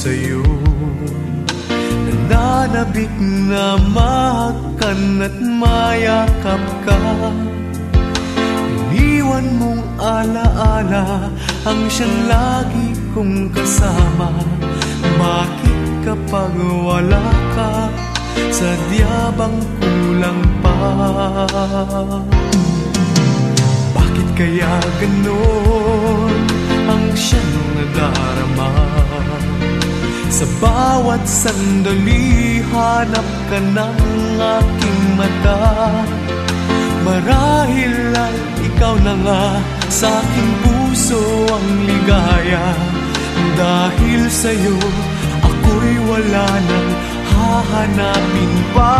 sa'yo Nananabik na mahakan at mayakap ka Iniwan mong alaala ang siyang lagi kong kasama Bakit kapag wala ka, sadya bang kulang pa? Bakit kaya ganon ang siyang nadarama? Sa bawat sandali hanap ka ng aking mata. Marahil ay ikaw na nga sa aking puso ang ligaya. Dahil sa'yo ako'y wala nang hahanapin pa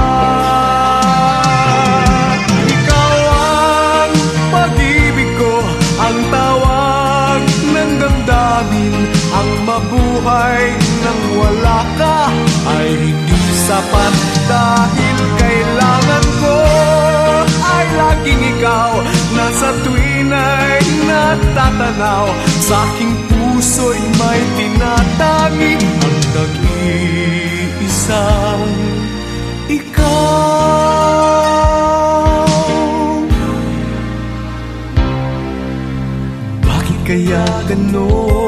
mabuhay nang wala ka ay hindi sapat Dahil kailangan ko. Ay laging ikaw Nasa tuwin ay natatanaw. Sa aking puso'y may tinatangi Ang nag-iisang ikaw. Bakit kaya ganon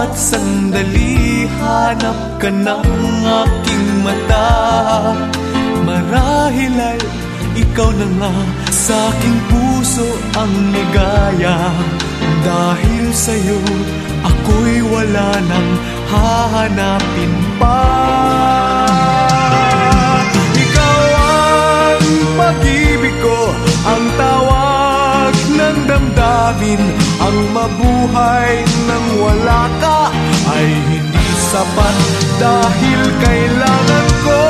bawat sandali hanap ka ng aking mata. Marahil ay ikaw na nga sa aking puso ang ligaya Dahil sa'yo ako'y wala nang hahanapin pa damdamin Ang mabuhay nang wala ka ay hindi sapat. Dahil kailangan ko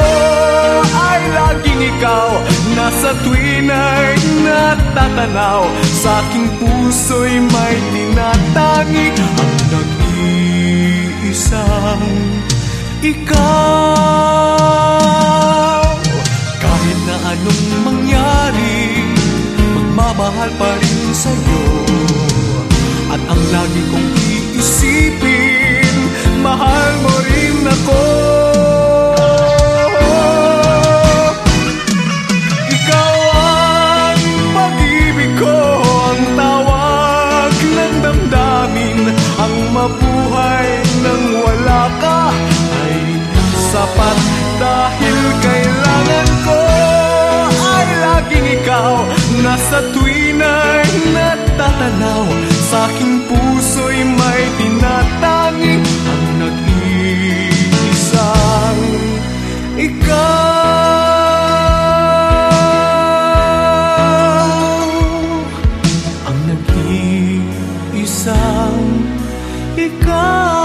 ay laging ikaw. Nasa tuwin ay natatanaw. Sa aking puso'y may tinatangi Ang nag-iisang ikaw lagi kong iisipin. Mahal mo rin ako. Ikaw ang pag-ibig ko tawag ng damdamin. Ang mabuhay nang wala ka Ay sapat. Dahil kailangan ko Ay laging ikaw. Nasa tuwin ay natatanaw sa aking puso'y may tinatangi Ang nag-iisang ikaw. Ang nag-iisang ikaw.